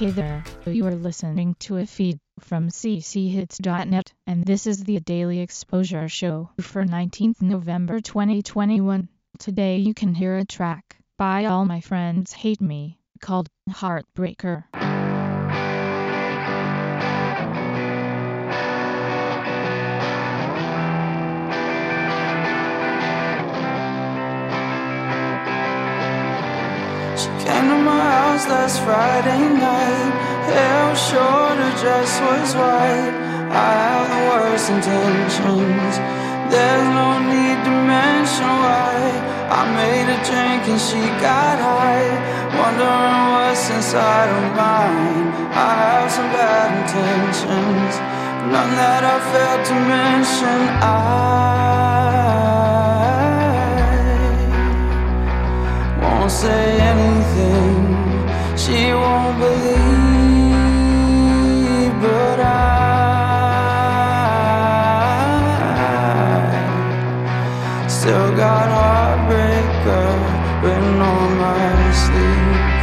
Hey there, you are listening to a feed from cchits.net, and this is the Daily Exposure Show for 19th November 2021. Today you can hear a track by All My Friends Hate Me called Heartbreaker. She came last Friday night. Hair was short, her dress was white. I have the worst intentions. There's no need to mention why. I made a drink and she got high. Wondering what's inside of mine. I have some bad intentions. None that I failed to mention. I won't say anything she won't believe, but I still got heartbreaker written on my sleeve.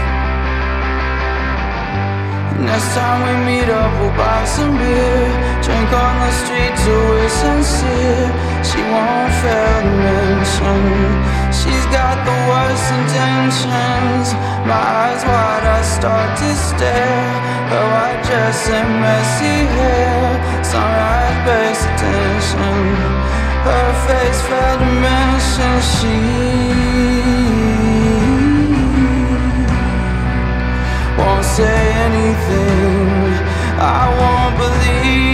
Next time we meet up, we'll buy some beer, drink on the street till we're sincere. She won't fail to mention she's got the worst intentions. My eyes wide, start to stare. Oh, Her white dress and messy hair, sunrise pays attention. Her face failed to mention she won't say anything. I won't believe,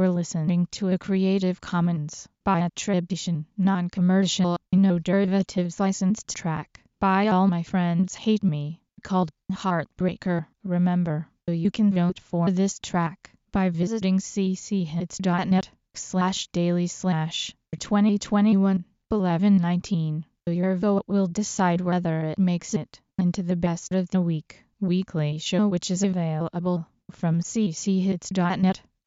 were listening to a Creative Commons by attribution, non-commercial, no derivatives licensed track by All My Friends Hate Me called Heartbreaker. Remember, you can vote for this track by visiting cchits.net slash daily slash 2021 1119. Your vote will decide whether it makes it into the best of the week weekly show which is available from cchits.net